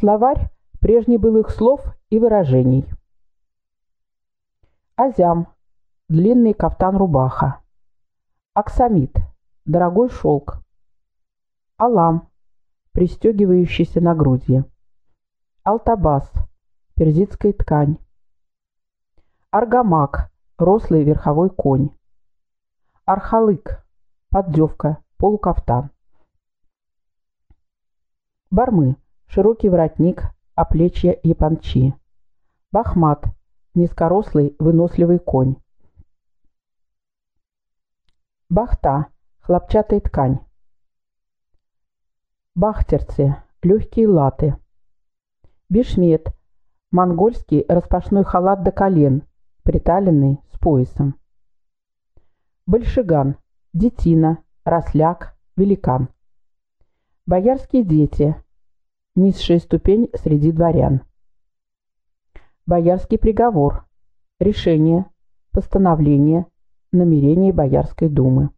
Словарь прежний былых слов и выражений. Азям. Длинный кафтан-рубаха. Аксамит. Дорогой шелк. Алам. Пристегивающийся на груди. Алтабас. Перзитская ткань. Аргамак. Рослый верховой конь. Архалык. Поддевка. Полукафтан. Бармы. Широкий воротник. Оплечья япончи. Бахмат. Низкорослый выносливый конь. Бахта. Хлопчатая ткань. Бахтерцы. Легкие латы. Бешмет. Монгольский распашной халат до колен, приталенный с поясом. Большиган. Детина. Росляк. Великан. Боярские дети. Низшая ступень среди дворян. Боярский приговор. Решение. Постановление. Намерение Боярской думы.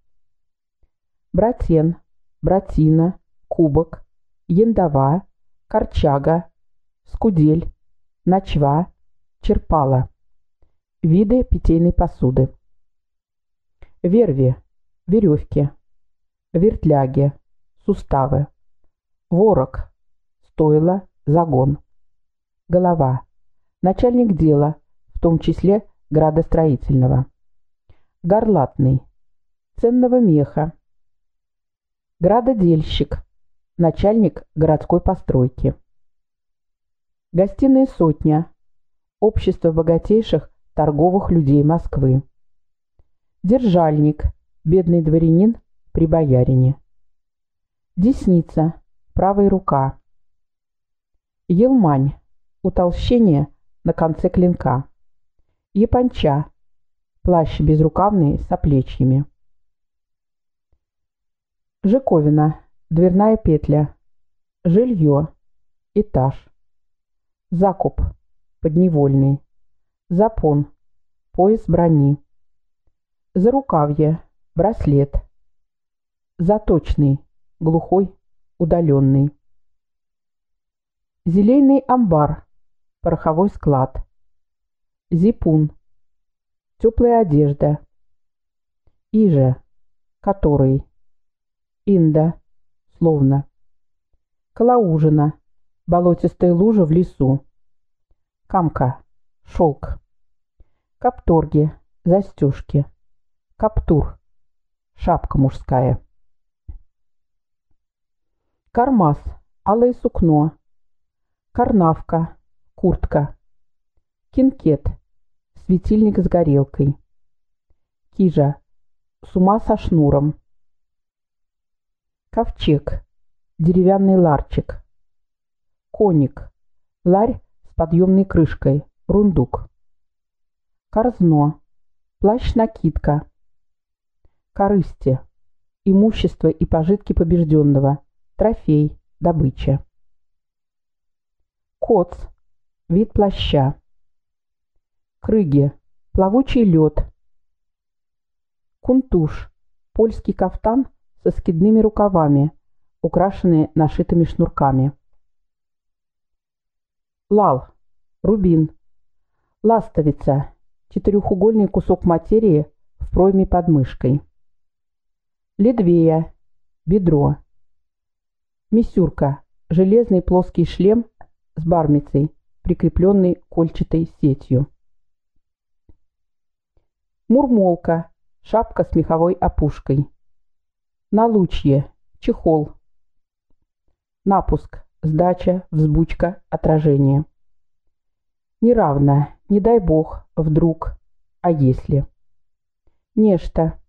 Братен. Братина. Кубок. Яндова. Корчага. Скудель. Ночва. Черпала. Виды питейной посуды. Верви. Веревки. Вертляги. Суставы. Ворог. Стойло. Загон. Голова. Начальник дела, в том числе градостроительного. Горлатный. Ценного меха. Градодельщик. Начальник городской постройки. Гостиная сотня. Общество богатейших торговых людей Москвы. Держальник. Бедный дворянин при боярине. Десница. Правая рука. Елмань. Утолщение на конце клинка. Японча. Плащ безрукавный с оплечьями. Жиковина. Дверная петля. Жилье. Этаж. Закуп. Подневольный. Запон. Пояс брони. Зарукавье. Браслет. Заточный. Глухой. Удаленный. Зелейный амбар. Пороховой склад. Зипун. Теплая одежда. Иже. Который. Инда. Словно. Калаужина. Болотистая лужа в лесу. Камка. Шелк. Капторги. Застежки. Каптур. Шапка мужская. Кармаз. Алое сукно. Карнавка. Куртка. Кинкет. Светильник с горелкой. Кижа. С ума со шнуром. Ковчег. Деревянный ларчик. Коник. Ларь с подъемной крышкой. Рундук. Корзно. Плащ-накидка. Корысти. Имущество и пожитки побежденного. Трофей. Добыча. Коц. Вид плаща. Крыги. Плавучий лед. Кунтуш. Польский кафтан со скидными рукавами, украшенные нашитыми шнурками. Лал. Рубин. Ластовица. Четырехугольный кусок материи в пройме под мышкой. Ледвея. Бедро. Мисюрка. Железный плоский шлем с бармицей, прикрепленной кольчатой сетью. Мурмолка, шапка с меховой опушкой. Налучье, чехол. Напуск, сдача, взбучка, отражение. Неравно, не дай бог, вдруг, а если. Нечто,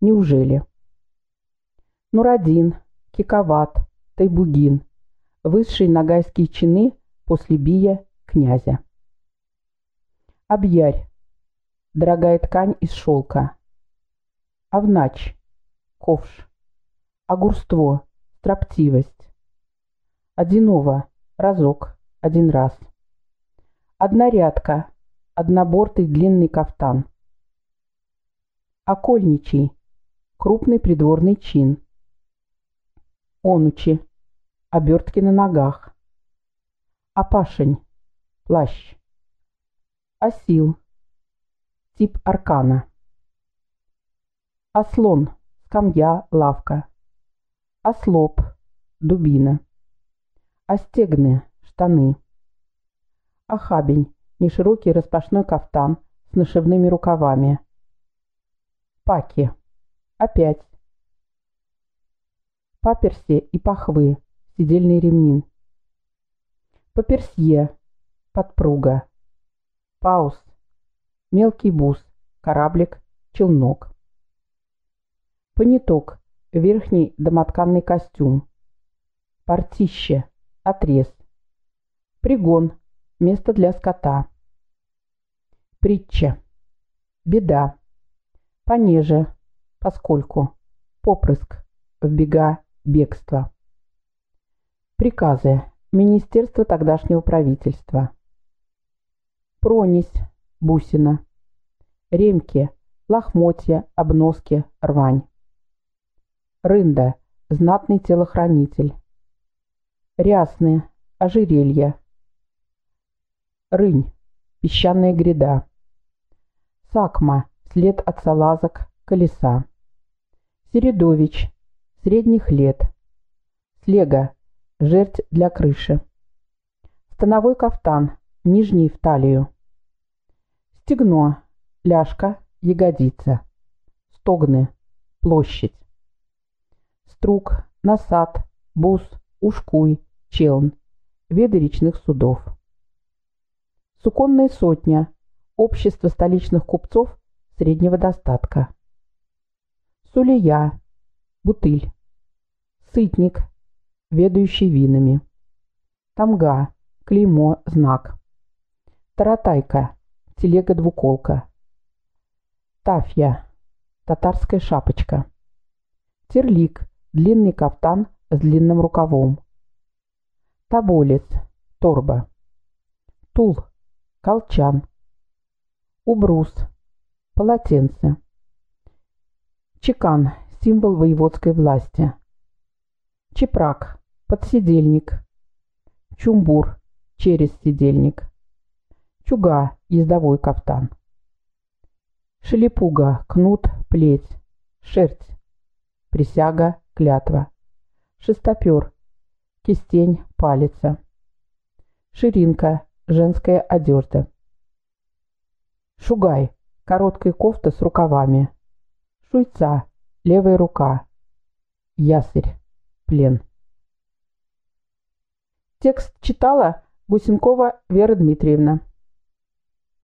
неужели. Нурадин, Киковат, Тайбугин – высшие нагайские чины после бия князя. Объярь. Дорогая ткань из шелка. Овнач. Ковш. Огурство. Строптивость. Одинова. Разок. Один раз. Однорядка. Однобортый длинный кафтан. Окольничий. Крупный придворный чин. Онучи обертки на ногах. Апашень. Плащ. Осил. Тип аркана. Ослон. Скамья, лавка. Ослоп. Дубина. Остегны. Штаны. Ахабень. Неширокий распашной кафтан с нашивными рукавами. Паки. Опять. Паперси и пахвы. Сидельный ремнин. Паперсье. Подпруга. Паус. Мелкий бус. Кораблик. Челнок. Поняток. Верхний домотканный костюм. Портище. Отрез. Пригон. Место для скота. Притча. Беда. Понеже. Поскольку. Попрыск. Вбега. Бегство. Приказы. Министерство тогдашнего правительства. Пронись, бусина. Ремки, лохмотья, обноски, рвань. Рында, знатный телохранитель. Рясные, ожерелья. Рынь, песчаная гряда. Сакма, след от салазок, колеса. Середович, средних лет. Слега, Жерть для крыши. Становой кафтан, нижний в талию. Стегно, ляжка, ягодица. Стогны, площадь. Струк, насад, бус, ушкуй, челн. Виды речных судов. Суконная сотня. Общество столичных купцов среднего достатка. Сулия. Бутыль. Сытник ведающий винами. Тамга, клеймо, знак. Таратайка, телега-двуколка. Тафья, татарская шапочка. Терлик, длинный кафтан с длинным рукавом. Таболец, торба. Тул, колчан. Убрус, полотенце. Чекан, символ воеводской власти. Чепрак, подсидельник, чумбур, через сидельник, чуга, ездовой кафтан, шелепуга, кнут, плеть, шерсть, присяга, клятва, шестопер, кистень, палица, ширинка, женская одежда, шугай, короткая кофта с рукавами, шуйца, левая рука, ясырь, плен. Текст читала Гусенкова Вера Дмитриевна.